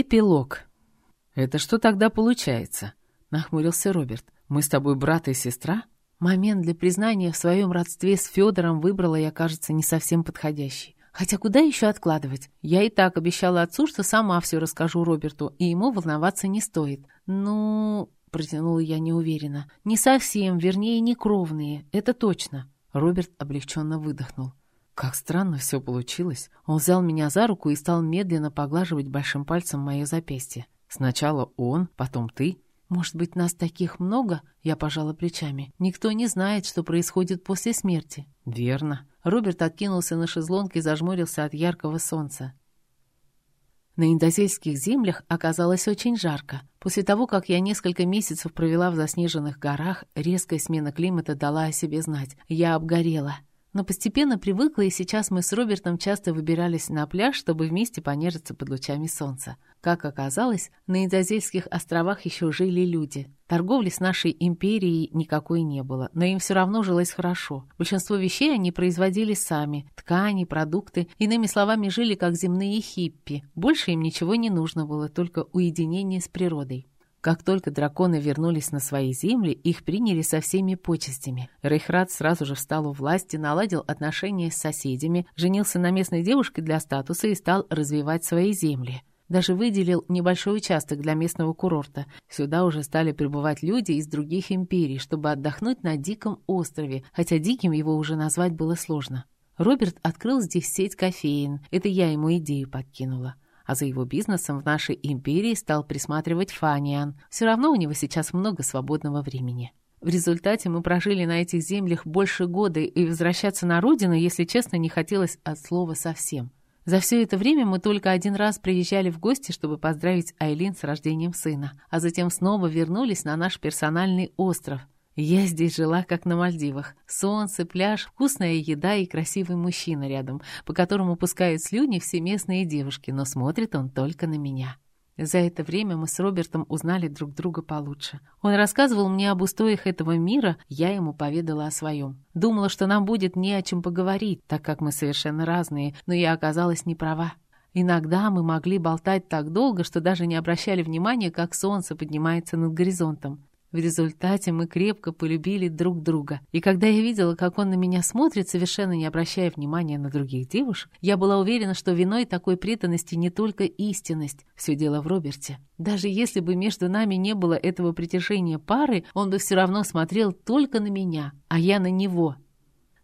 Эпилог. «Это что тогда получается?» — нахмурился Роберт. «Мы с тобой брат и сестра?» Момент для признания в своем родстве с Федором выбрала я, кажется, не совсем подходящий. Хотя куда еще откладывать? Я и так обещала отцу, что сама все расскажу Роберту, и ему волноваться не стоит. Ну, протянула я неуверенно. Не совсем, вернее, не кровные, это точно. Роберт облегченно выдохнул. Как странно все получилось. Он взял меня за руку и стал медленно поглаживать большим пальцем мое запястье. Сначала он, потом ты. Может быть, нас таких много? Я пожала плечами. Никто не знает, что происходит после смерти. Верно. Роберт откинулся на шезлонг и зажмурился от яркого солнца. На индозельских землях оказалось очень жарко. После того, как я несколько месяцев провела в заснеженных горах, резкая смена климата дала о себе знать. Я обгорела но постепенно привыкла, и сейчас мы с Робертом часто выбирались на пляж, чтобы вместе понежиться под лучами солнца. Как оказалось, на Индозельских островах еще жили люди. Торговли с нашей империей никакой не было, но им все равно жилось хорошо. Большинство вещей они производили сами, ткани, продукты, иными словами, жили как земные хиппи. Больше им ничего не нужно было, только уединение с природой. Как только драконы вернулись на свои земли, их приняли со всеми почестями. Рейхрат сразу же встал у власти, наладил отношения с соседями, женился на местной девушке для статуса и стал развивать свои земли. Даже выделил небольшой участок для местного курорта. Сюда уже стали прибывать люди из других империй, чтобы отдохнуть на диком острове, хотя диким его уже назвать было сложно. Роберт открыл здесь сеть кофеин. Это я ему идею подкинула а за его бизнесом в нашей империи стал присматривать Фаниан. Все равно у него сейчас много свободного времени. В результате мы прожили на этих землях больше года, и возвращаться на родину, если честно, не хотелось от слова совсем. За все это время мы только один раз приезжали в гости, чтобы поздравить Айлин с рождением сына, а затем снова вернулись на наш персональный остров – я здесь жила, как на Мальдивах. Солнце, пляж, вкусная еда и красивый мужчина рядом, по которому пускают слюни все местные девушки, но смотрит он только на меня. За это время мы с Робертом узнали друг друга получше. Он рассказывал мне об устоях этого мира, я ему поведала о своем. Думала, что нам будет не о чем поговорить, так как мы совершенно разные, но я оказалась не права. Иногда мы могли болтать так долго, что даже не обращали внимания, как солнце поднимается над горизонтом. В результате мы крепко полюбили друг друга. И когда я видела, как он на меня смотрит, совершенно не обращая внимания на других девушек, я была уверена, что виной такой преданности не только истинность. Все дело в Роберте. Даже если бы между нами не было этого притяжения пары, он бы все равно смотрел только на меня, а я на него.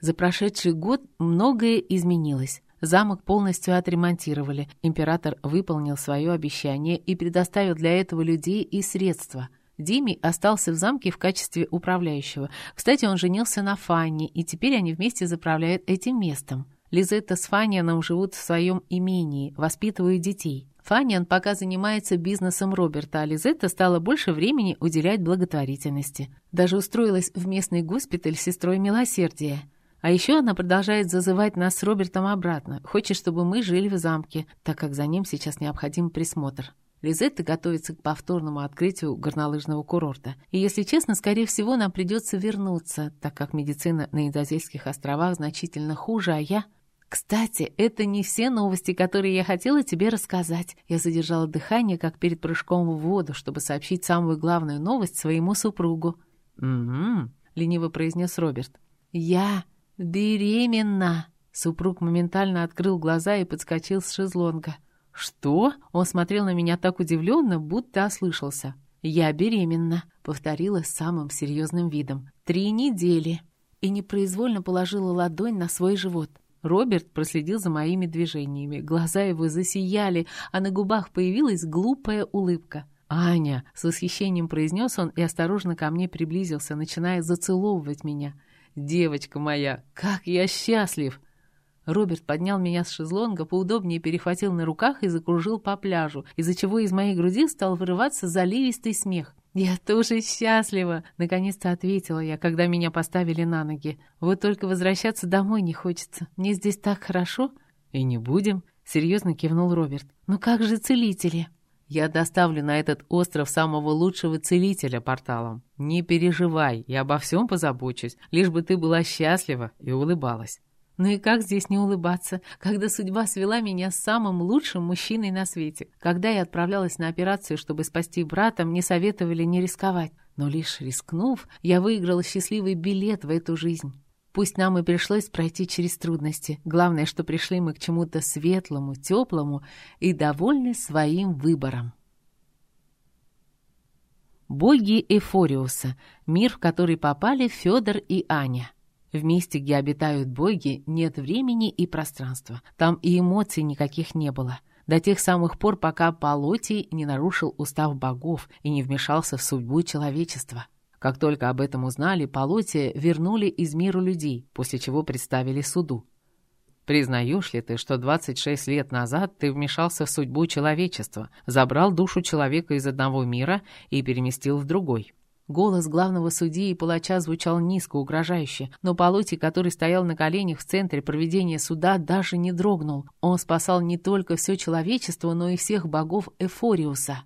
За прошедший год многое изменилось. Замок полностью отремонтировали. Император выполнил свое обещание и предоставил для этого людей и средства – Дими остался в замке в качестве управляющего. Кстати, он женился на Фанне, и теперь они вместе заправляют этим местом. Лизетта с Фаннианом живут в своем имении, воспитывают детей. Фанниан пока занимается бизнесом Роберта, а Лизетта стала больше времени уделять благотворительности. Даже устроилась в местный госпиталь сестрой милосердия. А еще она продолжает зазывать нас с Робертом обратно, хочет, чтобы мы жили в замке, так как за ним сейчас необходим присмотр. Лизетта готовится к повторному открытию горнолыжного курорта. И, если честно, скорее всего, нам придется вернуться, так как медицина на Индозельских островах значительно хуже, а я... «Кстати, это не все новости, которые я хотела тебе рассказать». Я задержала дыхание, как перед прыжком в воду, чтобы сообщить самую главную новость своему супругу. «Угу», — лениво произнес Роберт. «Я беременна». Супруг моментально открыл глаза и подскочил с шезлонга. «Что?» Он смотрел на меня так удивленно, будто ослышался. «Я беременна», — повторила с самым серьезным видом. «Три недели». И непроизвольно положила ладонь на свой живот. Роберт проследил за моими движениями. Глаза его засияли, а на губах появилась глупая улыбка. «Аня!» — с восхищением произнес он и осторожно ко мне приблизился, начиная зацеловывать меня. «Девочка моя, как я счастлив!» Роберт поднял меня с шезлонга, поудобнее перехватил на руках и закружил по пляжу, из-за чего из моей груди стал вырываться заливистый смех. «Я тоже счастлива!» — наконец-то ответила я, когда меня поставили на ноги. «Вот только возвращаться домой не хочется. Мне здесь так хорошо». «И не будем», — серьезно кивнул Роберт. «Ну как же целители?» «Я доставлю на этот остров самого лучшего целителя порталом. Не переживай, я обо всем позабочусь, лишь бы ты была счастлива и улыбалась». Ну и как здесь не улыбаться, когда судьба свела меня с самым лучшим мужчиной на свете? Когда я отправлялась на операцию, чтобы спасти брата, мне советовали не рисковать. Но лишь рискнув, я выиграла счастливый билет в эту жизнь. Пусть нам и пришлось пройти через трудности. Главное, что пришли мы к чему-то светлому, теплому и довольны своим выбором. Боги Эфориуса, мир, в который попали Федор и Аня. В месте, где обитают боги, нет времени и пространства. Там и эмоций никаких не было. До тех самых пор, пока Полотий не нарушил устав богов и не вмешался в судьбу человечества. Как только об этом узнали, Полотия вернули из мира людей, после чего представили суду. Признаешь ли ты, что 26 лет назад ты вмешался в судьбу человечества, забрал душу человека из одного мира и переместил в другой? Голос главного судьи и палача звучал низко, угрожающе, но Полоти, который стоял на коленях в центре проведения суда, даже не дрогнул. Он спасал не только все человечество, но и всех богов Эфориуса.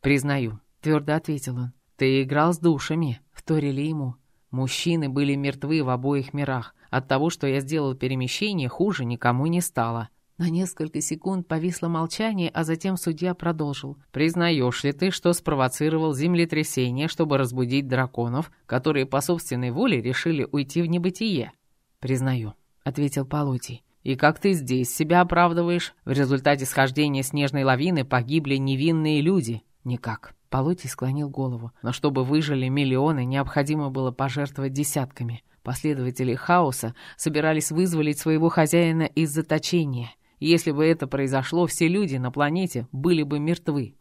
«Признаю», — твердо ответил он, — «ты играл с душами», — вторили ему. Мужчины были мертвы в обоих мирах. От того, что я сделал перемещение, хуже никому не стало. На несколько секунд повисло молчание, а затем судья продолжил. «Признаешь ли ты, что спровоцировал землетрясение, чтобы разбудить драконов, которые по собственной воле решили уйти в небытие?» «Признаю», — ответил Полотий. «И как ты здесь себя оправдываешь? В результате схождения снежной лавины погибли невинные люди». «Никак». Полотий склонил голову. «Но чтобы выжили миллионы, необходимо было пожертвовать десятками». Последователи хаоса собирались вызволить своего хозяина из заточения. Если бы это произошло, все люди на планете были бы мертвы.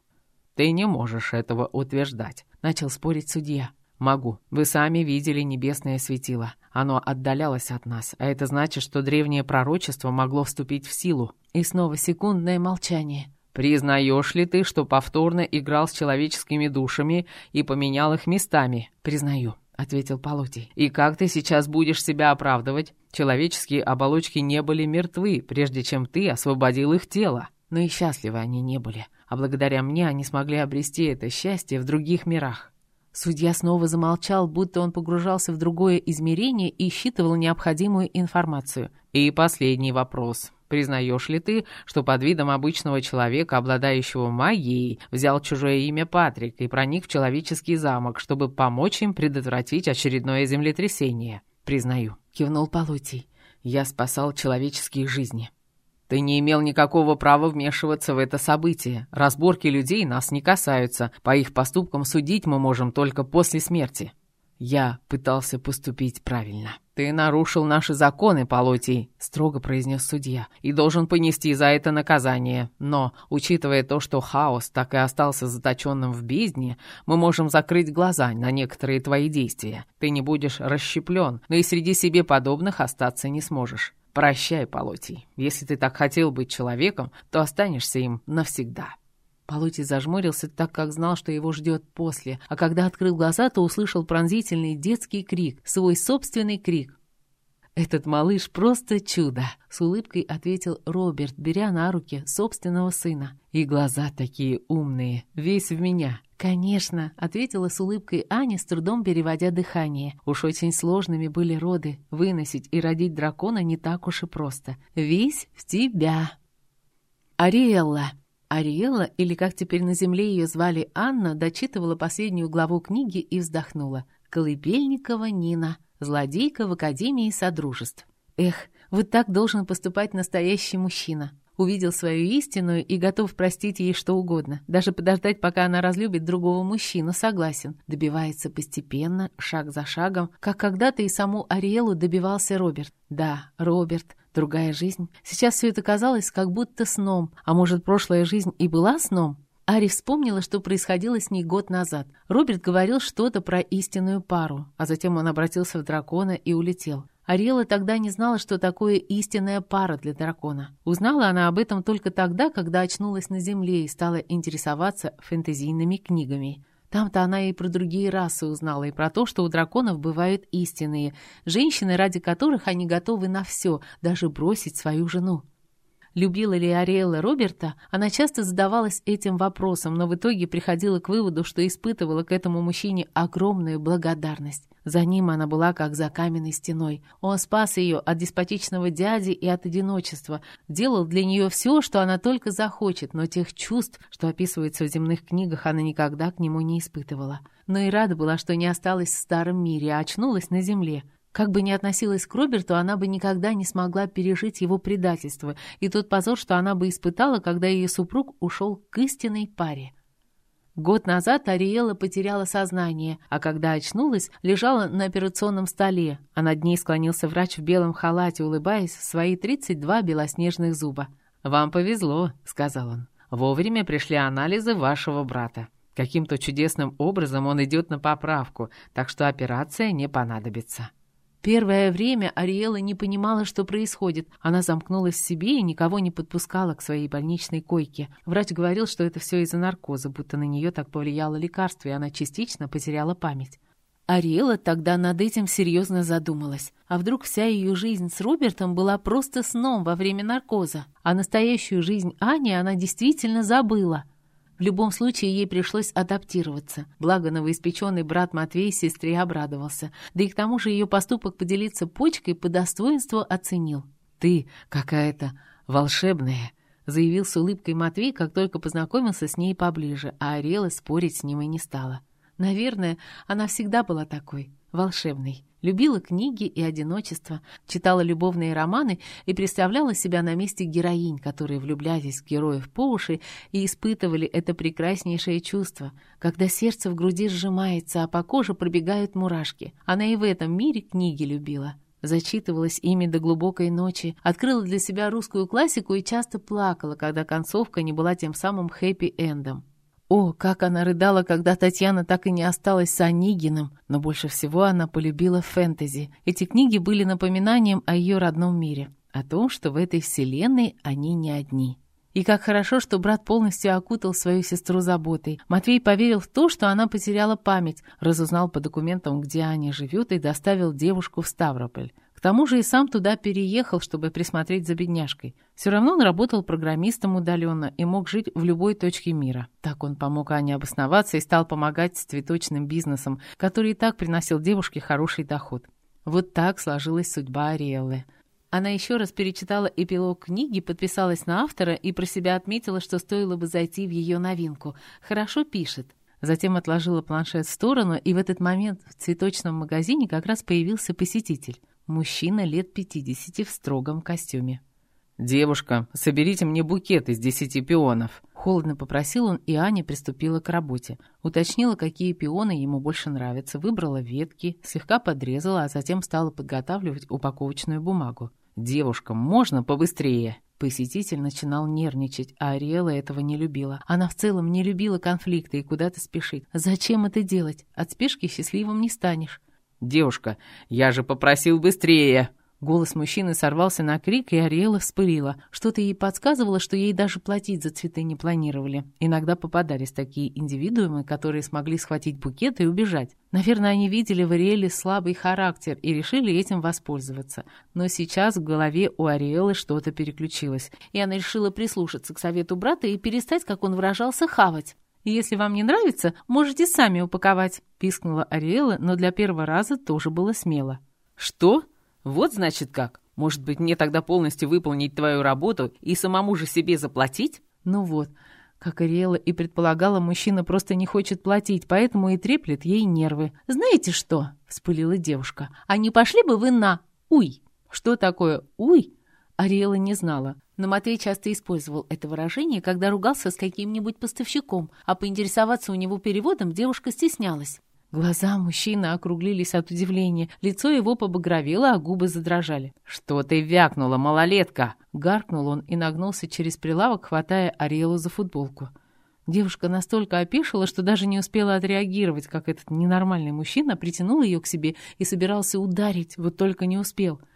«Ты не можешь этого утверждать», — начал спорить судья. «Могу. Вы сами видели небесное светило. Оно отдалялось от нас, а это значит, что древнее пророчество могло вступить в силу». И снова секундное молчание. «Признаешь ли ты, что повторно играл с человеческими душами и поменял их местами?» «Признаю». — ответил Полотий. «И как ты сейчас будешь себя оправдывать? Человеческие оболочки не были мертвы, прежде чем ты освободил их тело. Но и счастливы они не были, а благодаря мне они смогли обрести это счастье в других мирах». Судья снова замолчал, будто он погружался в другое измерение и считывал необходимую информацию. «И последний вопрос. Признаешь ли ты, что под видом обычного человека, обладающего магией, взял чужое имя Патрик и проник в человеческий замок, чтобы помочь им предотвратить очередное землетрясение? Признаю, кивнул Полутий. Я спасал человеческие жизни. Ты не имел никакого права вмешиваться в это событие. Разборки людей нас не касаются. По их поступкам судить мы можем только после смерти. Я пытался поступить правильно. «Ты нарушил наши законы, Полотий», — строго произнес судья, «и должен понести за это наказание. Но, учитывая то, что хаос так и остался заточенным в бездне, мы можем закрыть глаза на некоторые твои действия. Ты не будешь расщеплен, но и среди себе подобных остаться не сможешь. Прощай, Полотий. Если ты так хотел быть человеком, то останешься им навсегда». Полотий зажмурился, так как знал, что его ждет после, а когда открыл глаза, то услышал пронзительный детский крик, свой собственный крик. «Этот малыш просто чудо!» — с улыбкой ответил Роберт, беря на руки собственного сына. «И глаза такие умные, весь в меня!» «Конечно», — ответила с улыбкой Аня, с трудом переводя дыхание. Уж очень сложными были роды. Выносить и родить дракона не так уж и просто. «Весь в тебя!» «Ариэлла!» Ариэла, или как теперь на земле ее звали Анна, дочитывала последнюю главу книги и вздохнула. «Колыбельникова Нина, злодейка в Академии Содружеств». «Эх, вот так должен поступать настоящий мужчина увидел свою истинную и готов простить ей что угодно, даже подождать, пока она разлюбит другого мужчину, согласен. Добивается постепенно, шаг за шагом, как когда-то и саму Ариэлу добивался Роберт. Да, Роберт, другая жизнь. Сейчас все это казалось как будто сном, а может, прошлая жизнь и была сном? Ари вспомнила, что происходило с ней год назад. Роберт говорил что-то про истинную пару, а затем он обратился в дракона и улетел. Ариэла тогда не знала, что такое истинная пара для дракона. Узнала она об этом только тогда, когда очнулась на Земле и стала интересоваться фэнтезийными книгами. Там-то она и про другие расы узнала, и про то, что у драконов бывают истинные, женщины, ради которых они готовы на все, даже бросить свою жену. Любила ли Ариэла Роберта, она часто задавалась этим вопросом, но в итоге приходила к выводу, что испытывала к этому мужчине огромную благодарность. За ним она была как за каменной стеной. Он спас ее от деспотичного дяди и от одиночества, делал для нее все, что она только захочет, но тех чувств, что описываются в земных книгах, она никогда к нему не испытывала. Но и рада была, что не осталась в старом мире, а очнулась на земле. Как бы ни относилась к Роберту, она бы никогда не смогла пережить его предательство и тот позор, что она бы испытала, когда ее супруг ушел к истинной паре. Год назад Ариэла потеряла сознание, а когда очнулась, лежала на операционном столе, а над ней склонился врач в белом халате, улыбаясь в свои 32 белоснежных зуба. «Вам повезло», — сказал он. «Вовремя пришли анализы вашего брата. Каким-то чудесным образом он идет на поправку, так что операция не понадобится». Первое время Ариэла не понимала, что происходит. Она замкнулась в себе и никого не подпускала к своей больничной койке. Врач говорил, что это все из-за наркоза, будто на нее так повлияло лекарство, и она частично потеряла память. Ариэла тогда над этим серьезно задумалась. А вдруг вся ее жизнь с Робертом была просто сном во время наркоза, а настоящую жизнь Ани она действительно забыла? Любом случае ей пришлось адаптироваться. Благо новоиспеченный брат Матвей сестре обрадовался. Да и к тому же ее поступок поделиться почкой по достоинству оценил. «Ты какая-то волшебная», — заявил с улыбкой Матвей, как только познакомился с ней поближе, а Арела спорить с ним и не стала. Наверное, она всегда была такой, волшебной. Любила книги и одиночество, читала любовные романы и представляла себя на месте героинь, которые влюблялись в героев по уши и испытывали это прекраснейшее чувство, когда сердце в груди сжимается, а по коже пробегают мурашки. Она и в этом мире книги любила. Зачитывалась ими до глубокой ночи, открыла для себя русскую классику и часто плакала, когда концовка не была тем самым хэппи-эндом. О, как она рыдала, когда Татьяна так и не осталась с Онегиным, но больше всего она полюбила фэнтези. Эти книги были напоминанием о ее родном мире, о том, что в этой вселенной они не одни. И как хорошо, что брат полностью окутал свою сестру заботой. Матвей поверил в то, что она потеряла память, разузнал по документам, где Аня живет, и доставил девушку в Ставрополь тому же и сам туда переехал, чтобы присмотреть за бедняжкой. Все равно он работал программистом удаленно и мог жить в любой точке мира. Так он помог Ане обосноваться и стал помогать с цветочным бизнесом, который и так приносил девушке хороший доход. Вот так сложилась судьба Ариэллы. Она еще раз перечитала эпилог книги, подписалась на автора и про себя отметила, что стоило бы зайти в ее новинку. «Хорошо пишет». Затем отложила планшет в сторону, и в этот момент в цветочном магазине как раз появился посетитель. Мужчина лет пятидесяти в строгом костюме. «Девушка, соберите мне букет из десяти пионов». Холодно попросил он, и Аня приступила к работе. Уточнила, какие пионы ему больше нравятся, выбрала ветки, слегка подрезала, а затем стала подготавливать упаковочную бумагу. «Девушка, можно побыстрее?» Посетитель начинал нервничать, а Ариэла этого не любила. Она в целом не любила конфликты и куда-то спешит. «Зачем это делать? От спешки счастливым не станешь». «Девушка, я же попросил быстрее!» Голос мужчины сорвался на крик, и Ариэла вспылила. Что-то ей подсказывало, что ей даже платить за цветы не планировали. Иногда попадались такие индивидуумы, которые смогли схватить букет и убежать. Наверное, они видели в Ариэле слабый характер и решили этим воспользоваться. Но сейчас в голове у Ариэлы что-то переключилось, и она решила прислушаться к совету брата и перестать, как он выражался, хавать. «Если вам не нравится, можете сами упаковать», — пискнула Ариэла, но для первого раза тоже было смело. «Что? Вот значит как? Может быть, мне тогда полностью выполнить твою работу и самому же себе заплатить?» «Ну вот». Как Ариэла и предполагала, мужчина просто не хочет платить, поэтому и треплет ей нервы. «Знаете что?» — вспылила девушка. «А не пошли бы вы на... Уй!» «Что такое «уй»?» Ариэла не знала, но Матвей часто использовал это выражение, когда ругался с каким-нибудь поставщиком, а поинтересоваться у него переводом девушка стеснялась. Глаза мужчины округлились от удивления, лицо его побагровело, а губы задрожали. «Что ты вякнула, малолетка?» Гаркнул он и нагнулся через прилавок, хватая Ариэлу за футболку. Девушка настолько опешила, что даже не успела отреагировать, как этот ненормальный мужчина притянул ее к себе и собирался ударить, вот только не успел —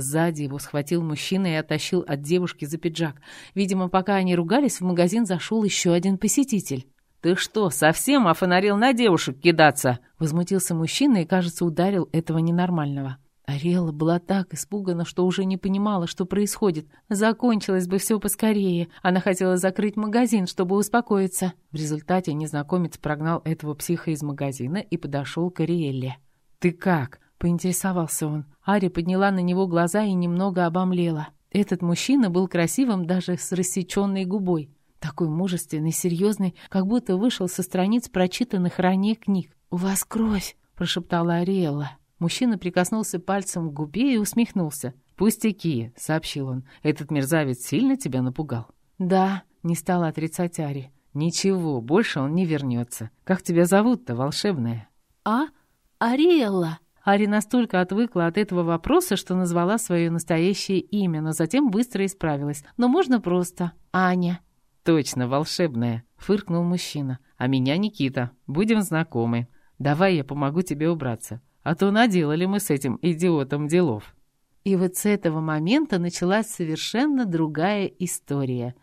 Сзади его схватил мужчина и оттащил от девушки за пиджак. Видимо, пока они ругались, в магазин зашел еще один посетитель. «Ты что, совсем офонарил на девушек кидаться?» Возмутился мужчина и, кажется, ударил этого ненормального. Ариэла была так испугана, что уже не понимала, что происходит. Закончилось бы все поскорее. Она хотела закрыть магазин, чтобы успокоиться. В результате незнакомец прогнал этого психа из магазина и подошел к Ариэлле. «Ты как?» — поинтересовался он. Ари подняла на него глаза и немного обомлела. Этот мужчина был красивым даже с рассеченной губой. Такой мужественный, серьезный, как будто вышел со страниц прочитанных ранее книг. «У вас кровь!» — прошептала Ариэлла. Мужчина прикоснулся пальцем к губе и усмехнулся. «Пустяки», — сообщил он. «Этот мерзавец сильно тебя напугал?» «Да», — не стала отрицать Ари. «Ничего, больше он не вернется. Как тебя зовут-то, волшебная?» «А? Ариэлла». Ари настолько отвыкла от этого вопроса, что назвала свое настоящее имя, но затем быстро исправилась. «Но можно просто. Аня». «Точно, волшебная», — фыркнул мужчина. «А меня Никита. Будем знакомы. Давай я помогу тебе убраться а то наделали мы с этим идиотом делов». И вот с этого момента началась совершенно другая история.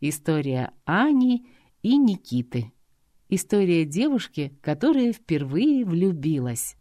История Ани и Никиты. История девушки, которая впервые влюбилась.